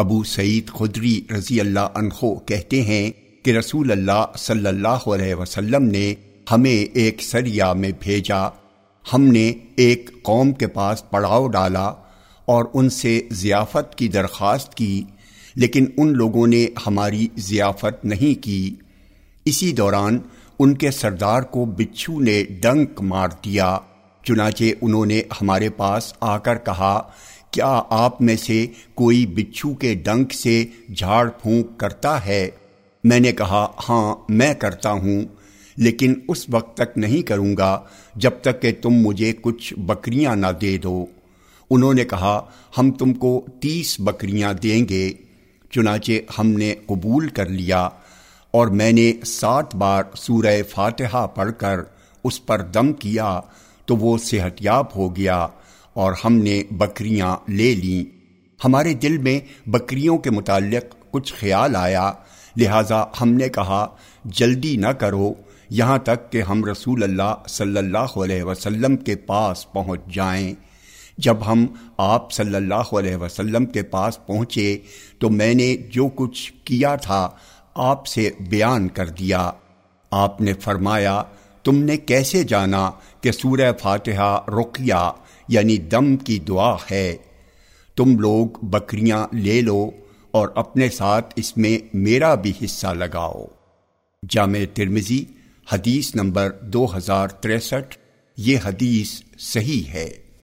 ابو سعید خدری رضی اللہ عنہ کہتے ہیں کہ رسول اللہ صلی اللہ علیہ وسلم نے ہمیں ایک سریا میں بھیجا۔ ہم نے ایک قوم کے پاس پڑاؤ ڈالا اور ان سے ضیافت کی درخواست کی، لیکن ان لوگوں نے ہماری ضیافت نہیں کی۔ اسی دوران ان کے سردار کو بچھو نے ڈنک مار دیا، چنانچہ انہوں نے ہمارے پاس آ کر کہا کیا آپ میں سے کوئی بچھو کے ڈنک سے جھاڑ پھونک کرتا ہے؟ میں نے کہا ہاں میں کرتا ہوں، لیکن اس وقت تک نہیں کروں گا جب تک کہ تم مجھے کچھ بکریاں نہ دے دو۔ انہوں نے کہا، ہم تم کو تیس بکریاں دیں گے، چنانچہ ہم نے قبول کر لیا۔ اور میں نے سات بار سورہ فاتحہ پڑھ کر اس پر دم کیا تو وہ صحت یاب ہو گیا۔ اور ہم نے بکریاں لے لیں۔ ہمارے دل میں بکریوں کے متعلق کچھ خیال آیا، لہذا ہم نے کہا، جلدی نہ کرو، یہاں تک کہ ہم رسول اللہ صلی اللہ علیہ وسلم کے پاس پہنچ جائیں۔ جب ہم آپ صلی اللہ علیہ وسلم کے پاس پہنچے، تو میں نے جو کچھ کیا تھا، آپ سے بیان کر دیا۔ آپ نے فرمایا تم نے کیسے جانا کہ سورہ فاتحہ رقیہ یعنی دم کی دعا ہے؟ تم لوگ بکریاں لے لو اور اپنے ساتھ اس میں میرا بھی حصہ لگاؤ۔ جامع ترمزی حدیث نمبر دو ہزار تریسٹھ، یہ حدیث صحیح ہے۔